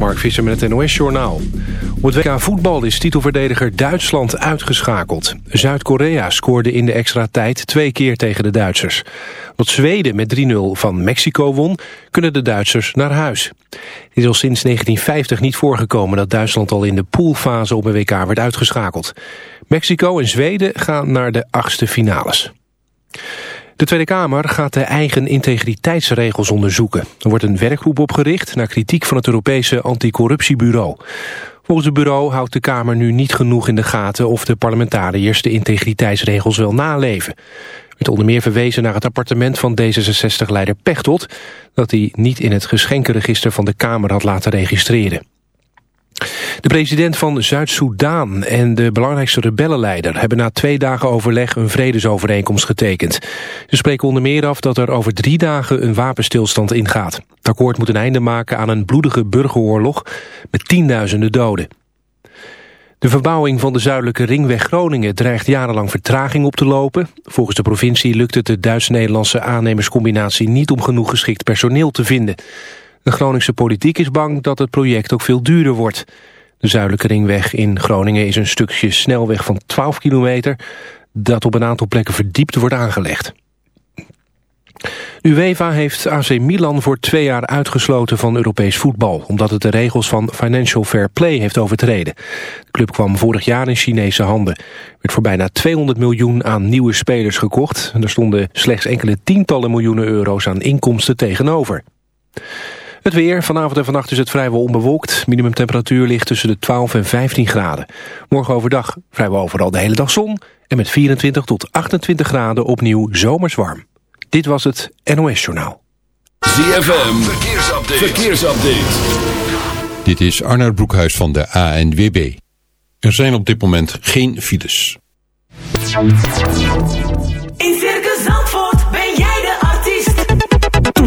Mark Visser met het NOS-journaal. Op het WK voetbal is titelverdediger Duitsland uitgeschakeld. Zuid-Korea scoorde in de extra tijd twee keer tegen de Duitsers. Wat Zweden met 3-0 van Mexico won, kunnen de Duitsers naar huis. Het is al sinds 1950 niet voorgekomen dat Duitsland al in de poolfase op een WK werd uitgeschakeld. Mexico en Zweden gaan naar de achtste finales. De Tweede Kamer gaat de eigen integriteitsregels onderzoeken. Er wordt een werkgroep opgericht naar kritiek van het Europese anticorruptiebureau. Volgens het bureau houdt de Kamer nu niet genoeg in de gaten... of de parlementariërs de integriteitsregels wel naleven. Werd onder meer verwezen naar het appartement van D66-leider Pechtold... dat hij niet in het geschenkenregister van de Kamer had laten registreren. De president van Zuid-Soedan en de belangrijkste rebellenleider... hebben na twee dagen overleg een vredesovereenkomst getekend. Ze spreken onder meer af dat er over drie dagen een wapenstilstand ingaat. Het akkoord moet een einde maken aan een bloedige burgeroorlog... met tienduizenden doden. De verbouwing van de zuidelijke ringweg Groningen dreigt jarenlang vertraging op te lopen. Volgens de provincie lukt het de Duits-Nederlandse aannemerscombinatie niet om genoeg geschikt personeel te vinden. De Groningse politiek is bang dat het project ook veel duurder wordt. De zuidelijke ringweg in Groningen is een stukje snelweg van 12 kilometer... dat op een aantal plekken verdiept wordt aangelegd. UEFA heeft AC Milan voor twee jaar uitgesloten van Europees voetbal... omdat het de regels van Financial Fair Play heeft overtreden. De club kwam vorig jaar in Chinese handen. werd voor bijna 200 miljoen aan nieuwe spelers gekocht... en er stonden slechts enkele tientallen miljoenen euro's aan inkomsten tegenover. Het weer, vanavond en vannacht is het vrijwel onbewolkt. Minimumtemperatuur ligt tussen de 12 en 15 graden. Morgen overdag vrijwel overal de hele dag zon... en met 24 tot 28 graden opnieuw zomers warm. Dit was het NOS Journaal. ZFM, verkeersupdate. verkeersupdate. Dit is Arnoud Broekhuis van de ANWB. Er zijn op dit moment geen files.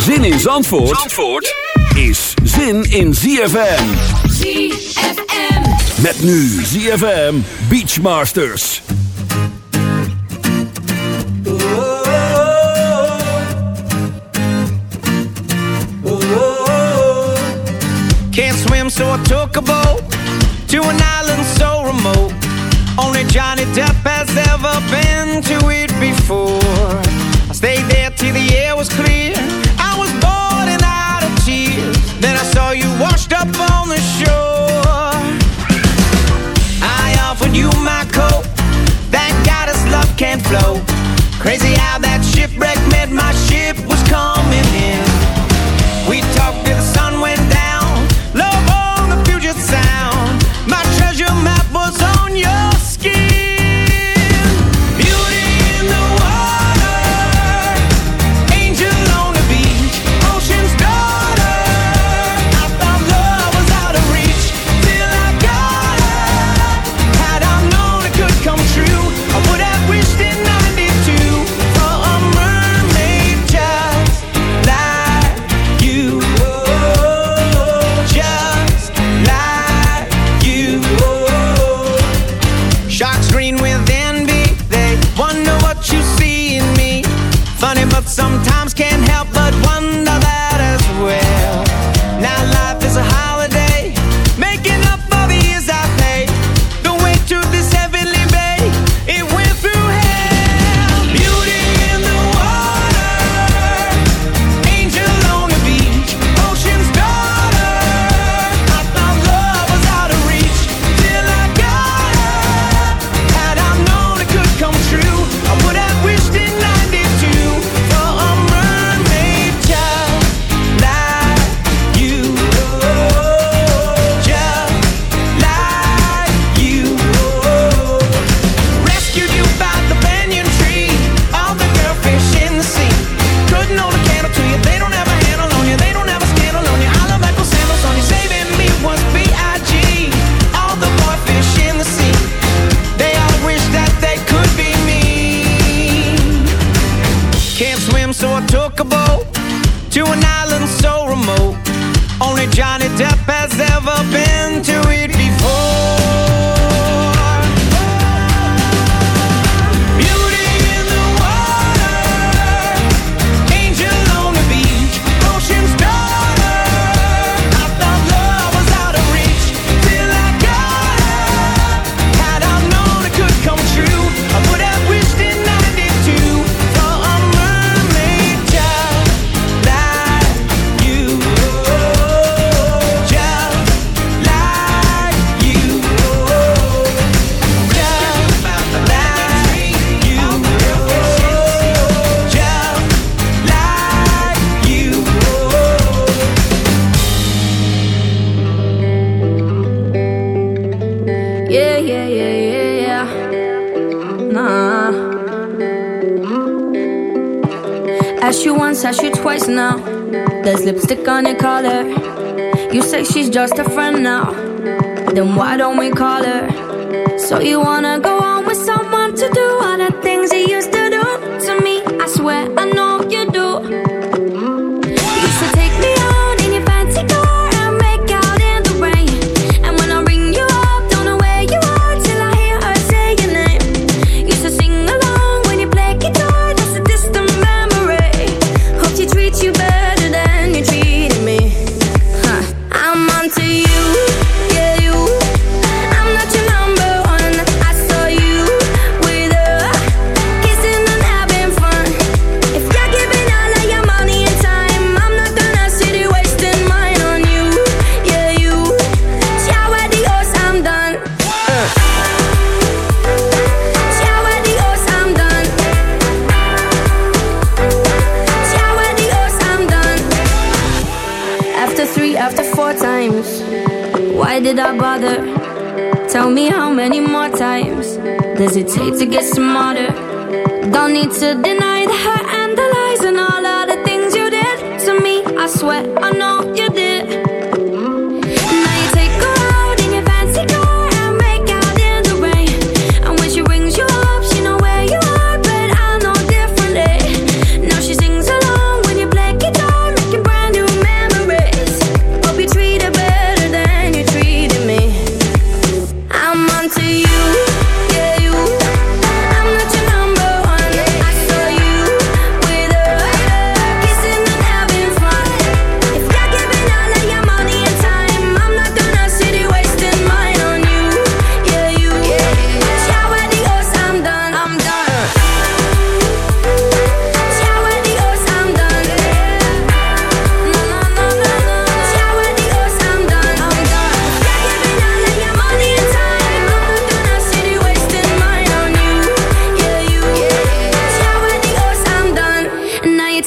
Zin in Zandvoort, Zandvoort is zin in ZFM. ZFM. Met nu ZFM Beachmasters. Can't swim, so I took a boat to an island so remote. Only Johnny Depp has ever been to it before. I stayed there till the air was clear. Saw you washed up on the shore. I offered you my coat. Thank God his love can't flow. Crazy how that shipwreck meant my ship was coming in.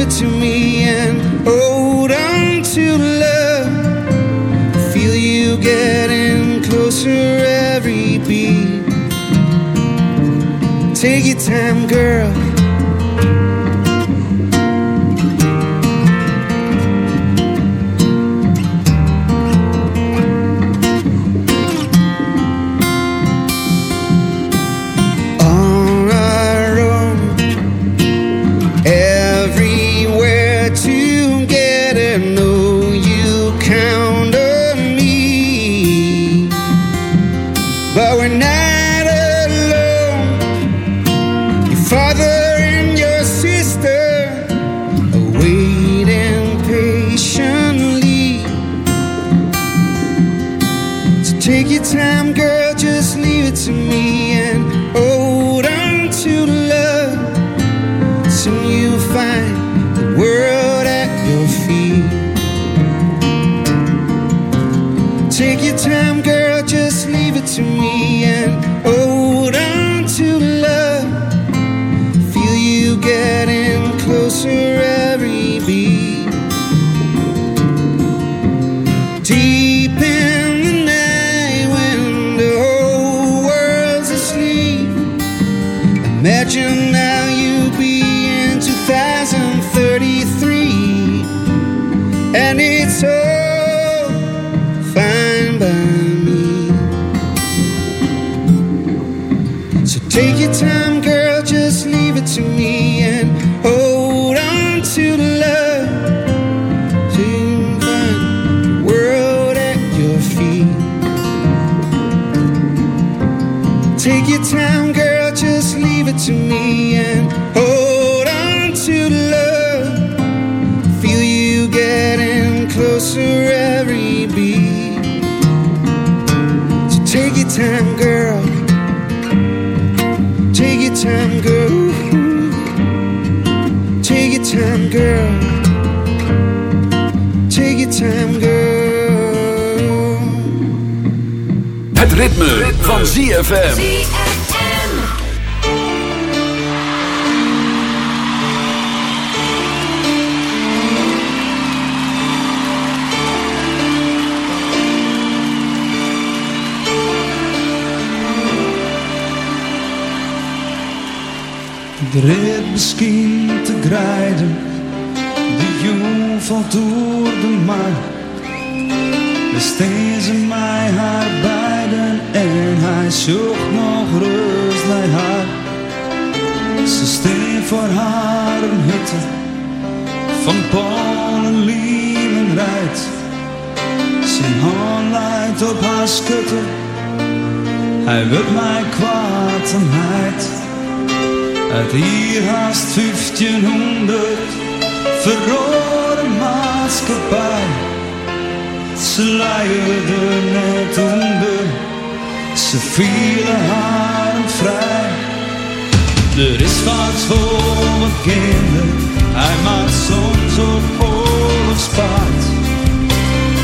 Leave it to me and hold on to love. I Feel you getting closer every beat. Take your time, girl. Take your time, girl, just leave it to me and hold on to love. Feel you getting closer every beat. So take your time, girl. Take your time, girl. Take your time, girl. Het ritme, van ZFM. De rit misschien te grijden, de jong valt door de mar. Besteed ze mij haar en hij zocht nog rust bij haar. Ze steen voor haar een hutte van Polen, Liemen rijdt. Zijn hand leidt op haar schutte, hij wil mij kwaad en heid. Uit hier haast 1500 verrode maatschappij. Ze leierden net onder, ze vielen haar vrij. Er is wat voor mijn kinderen, hij maakt soms op oorlogspaard.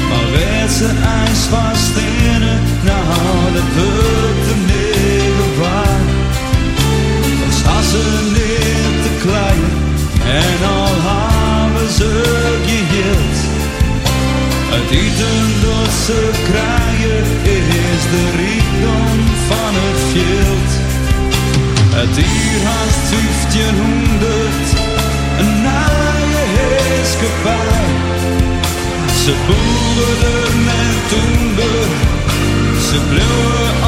Maar werd ze ijs vast in het, nou dat wordt hem niet waar. Ze neer te kleien en al Ze krijgen is de rijkdom van het veld. Het hier haast 1500, een naaie heerskepaar. Ze boerden en toender, ze bleven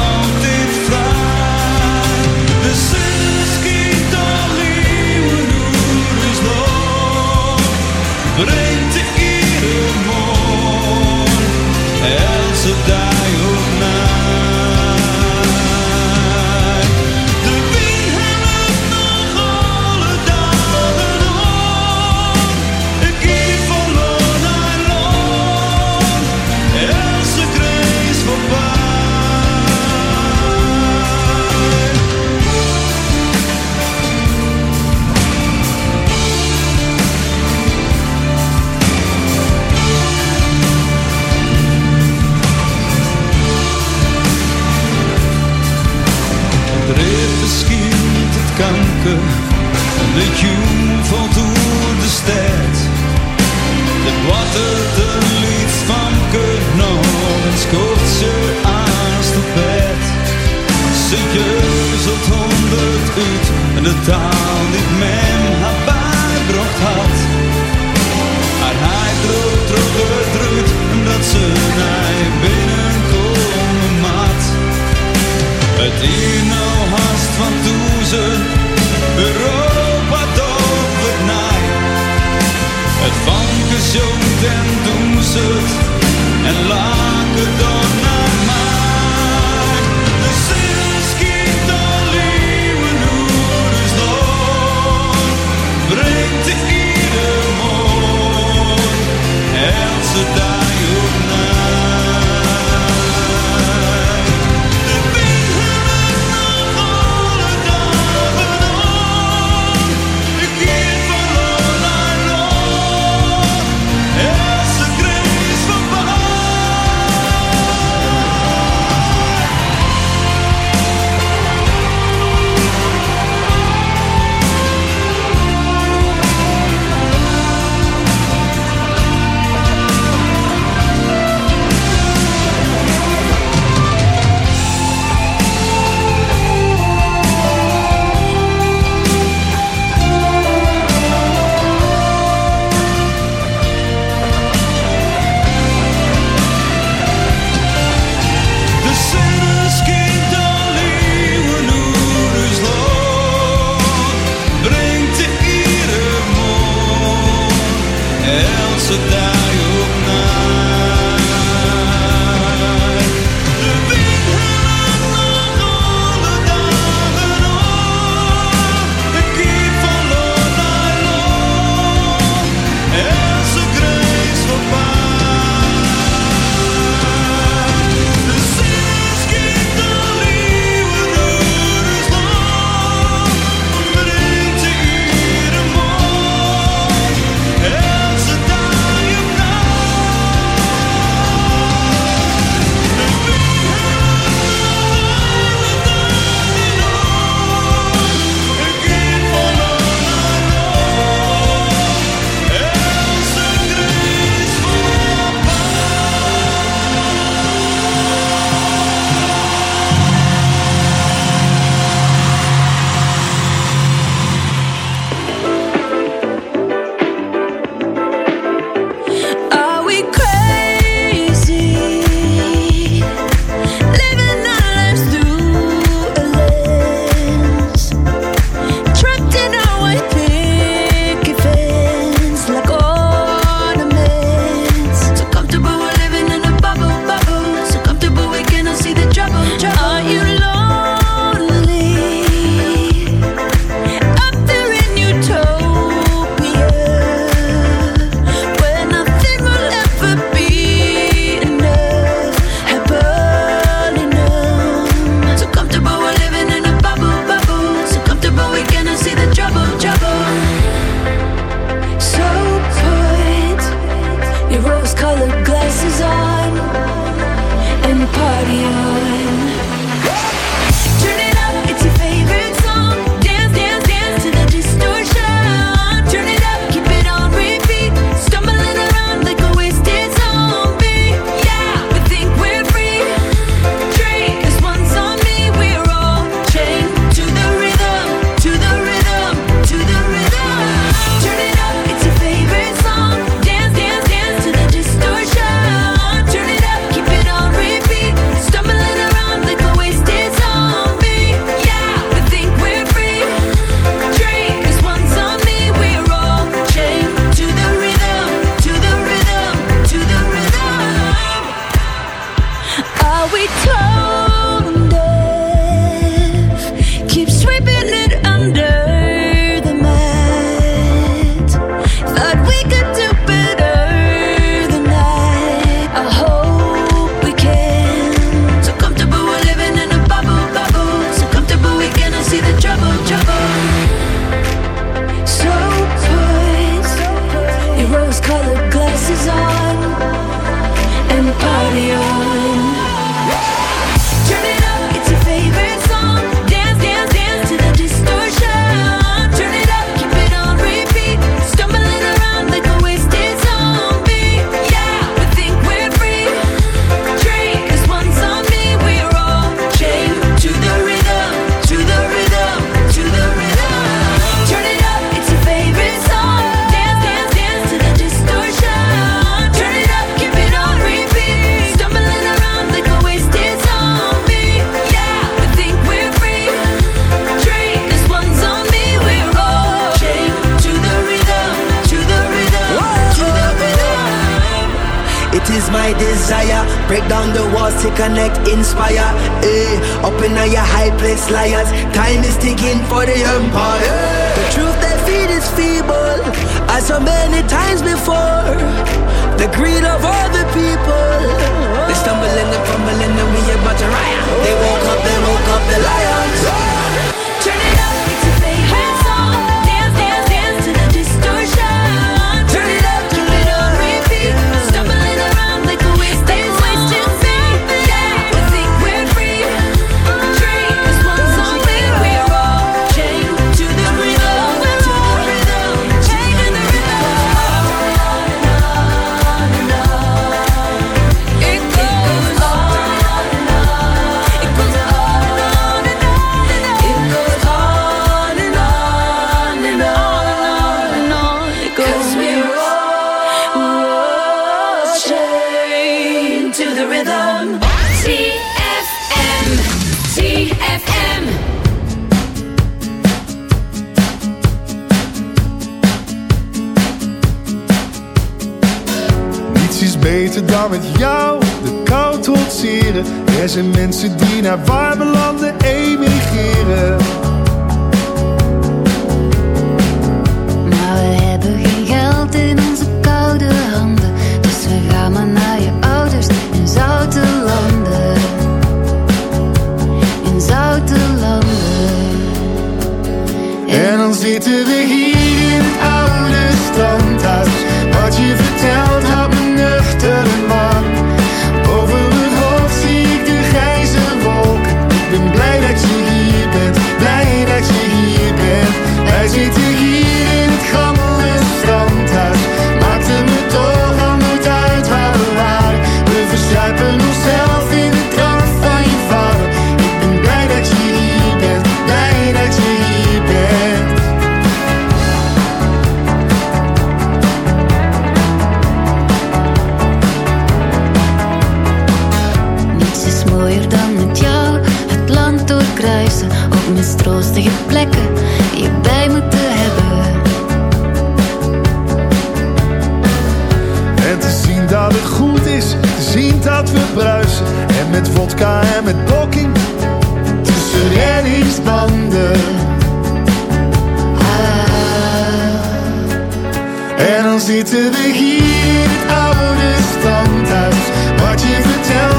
to the heat het oude standhuis. Wat je tell?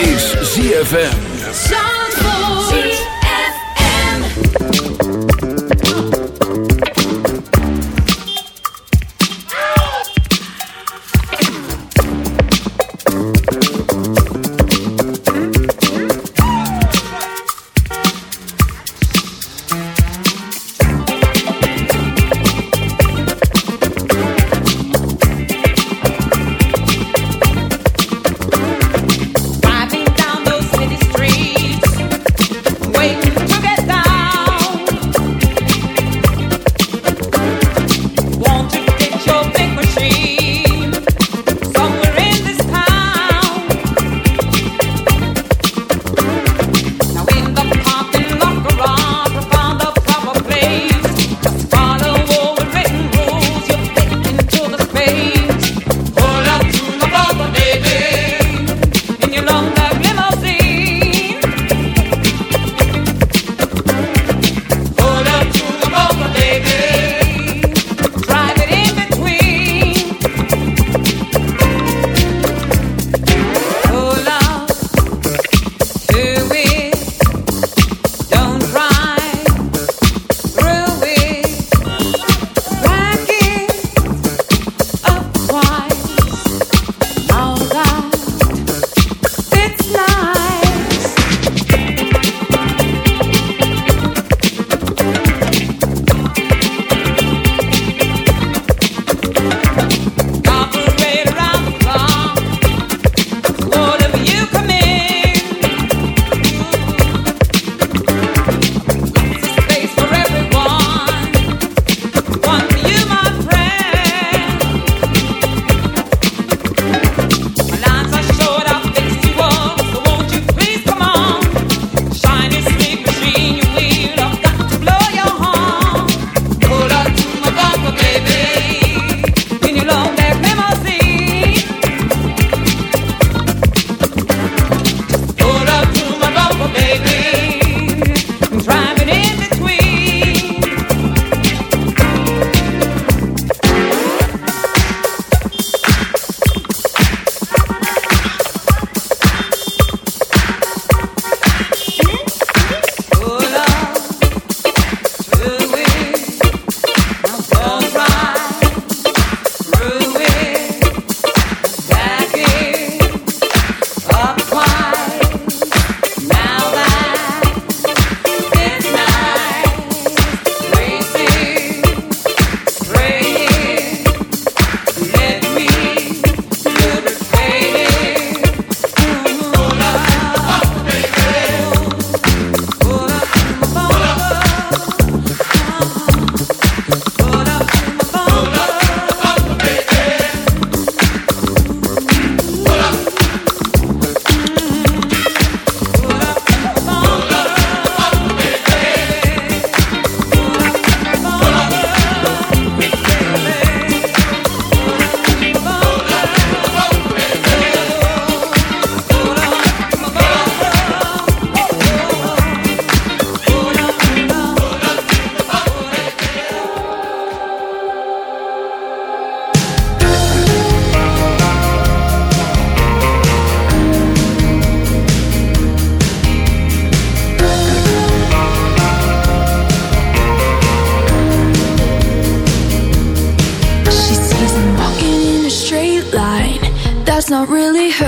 Is ZFM.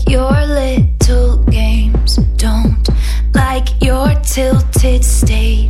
like your little games, don't like your tilted state.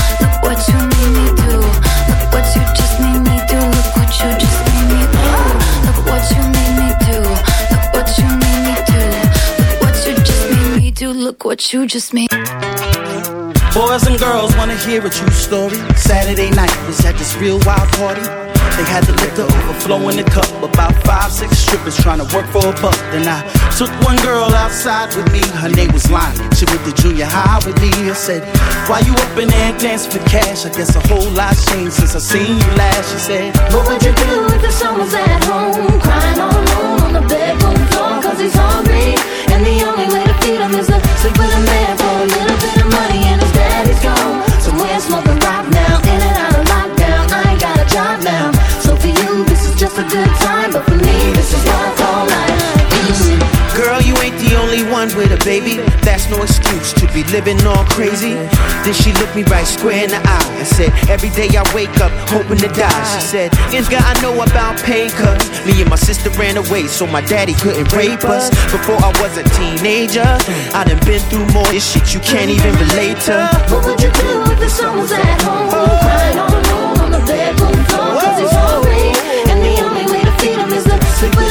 Look what you just made. Boys and girls wanna hear a true story. Saturday night was at this real wild party. They had the liquor overflow in the cup. About five, six strippers trying to work for a buck. Then I took one girl outside with me. Her name was Lonnie. She went to junior high with me. I said, Why you up in there dancing for cash? I guess a whole lot's changed since I seen you last. She said, What would you do if the son was at home Crying all alone on the bedroom floor Cause he's hungry And the only way to feed him is to sleep with a man For a little bit of money and his daddy's gone. Somewhere smoking rock now In and out of lockdown. I ain't got a job now. So for you this is just a good time. But for me this is call life Mm. Girl, you ain't the only one with a baby. No excuse to be living all crazy. Then she looked me right square in the eye and said, Every day I wake up hoping to die. She said, Nigga, I know about pain, cuz me and my sister ran away so my daddy couldn't rape us. Before I was a teenager, I done been through more this shit you can't even relate to. What would you do if the son was at home Crying on the bedroom floor Cause he's And the only way to feed him is to sleep with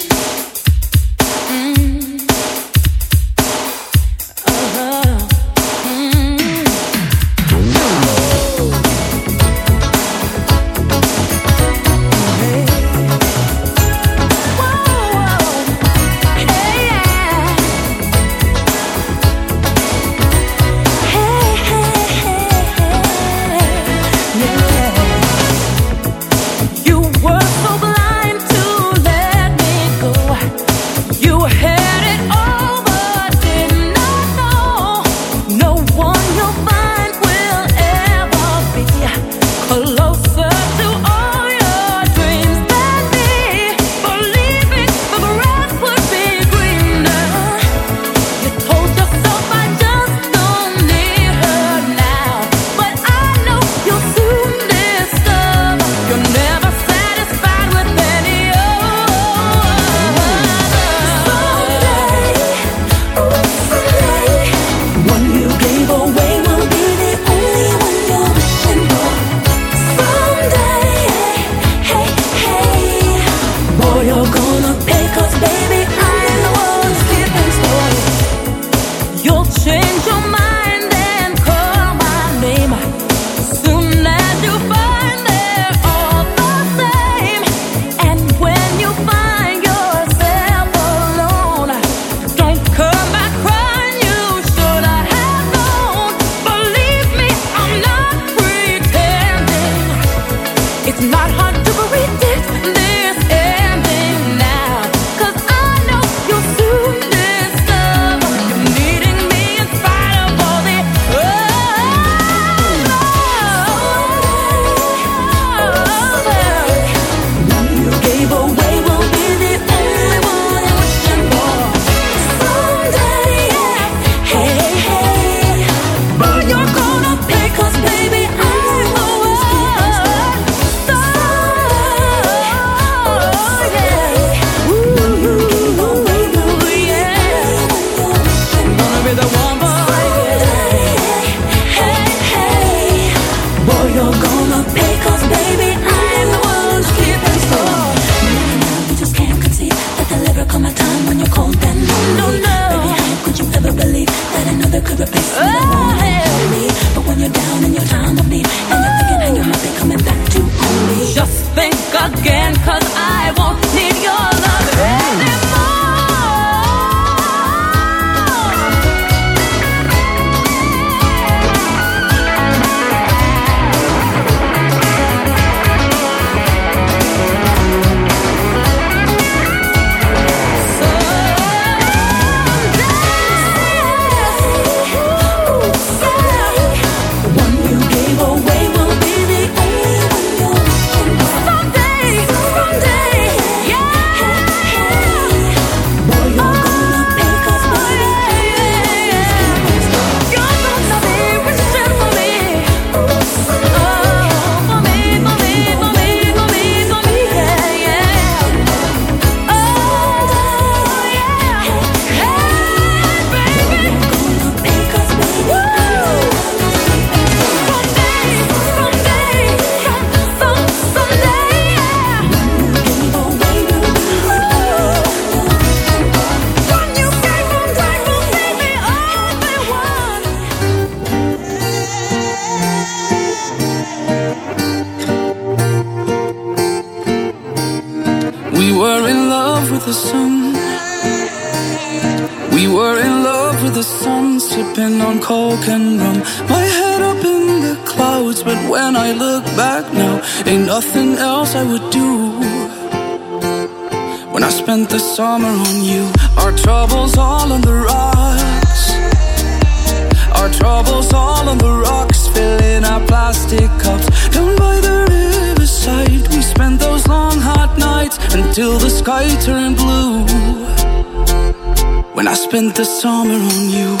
the summer on you.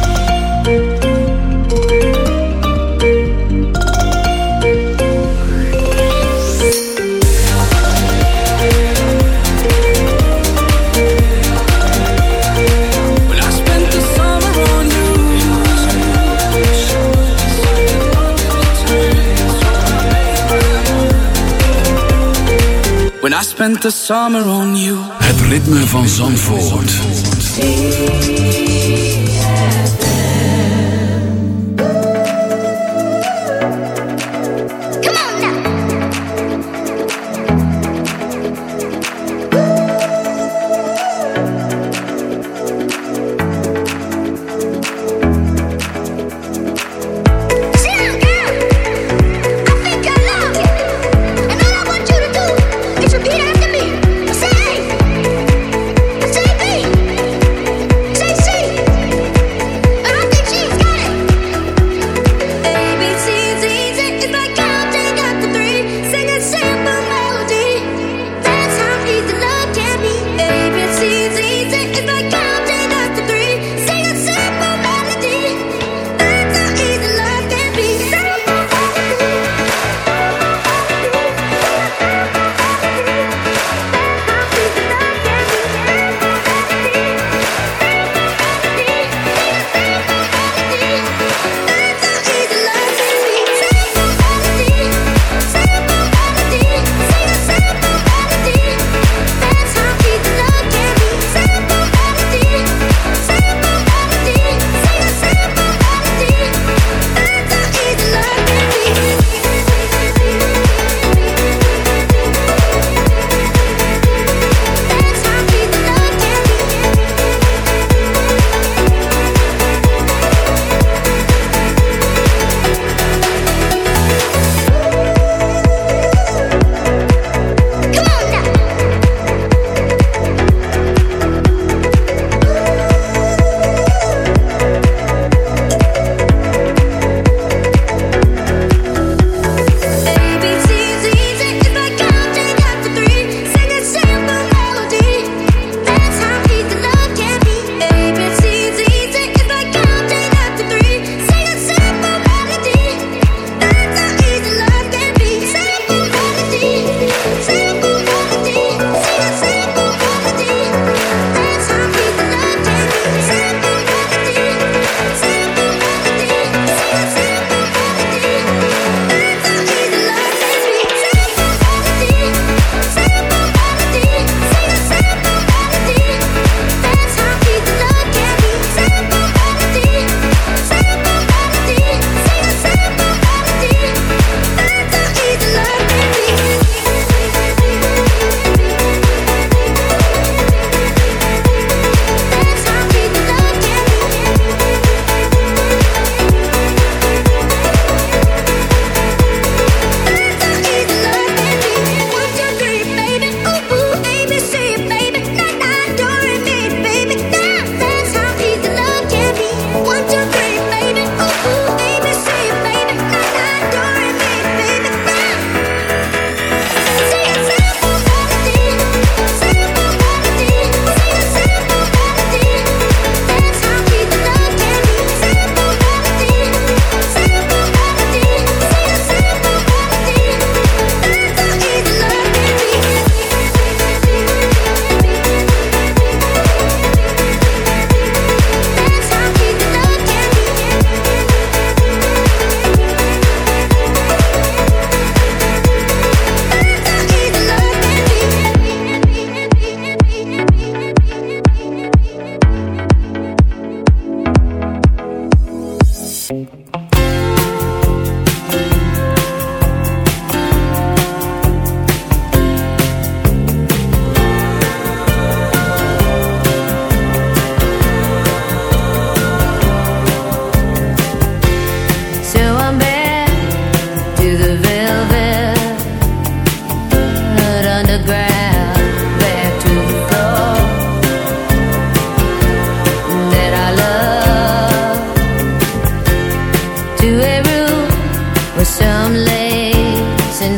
spent the summer on you. Het ritme van Zandvoort. Zandvoort.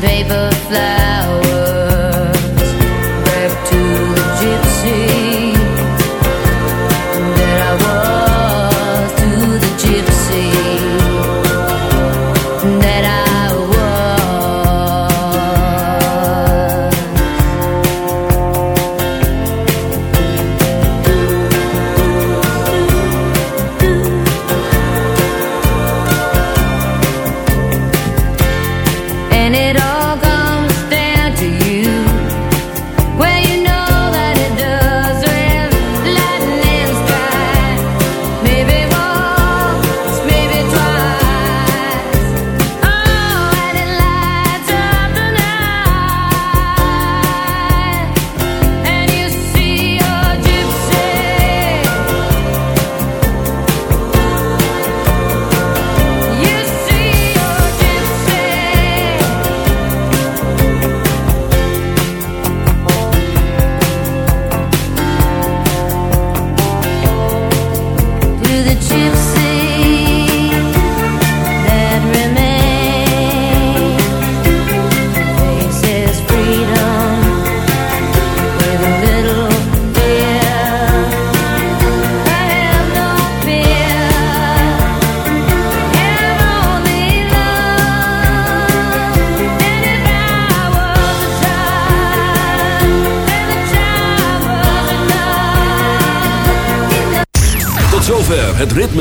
paper fly.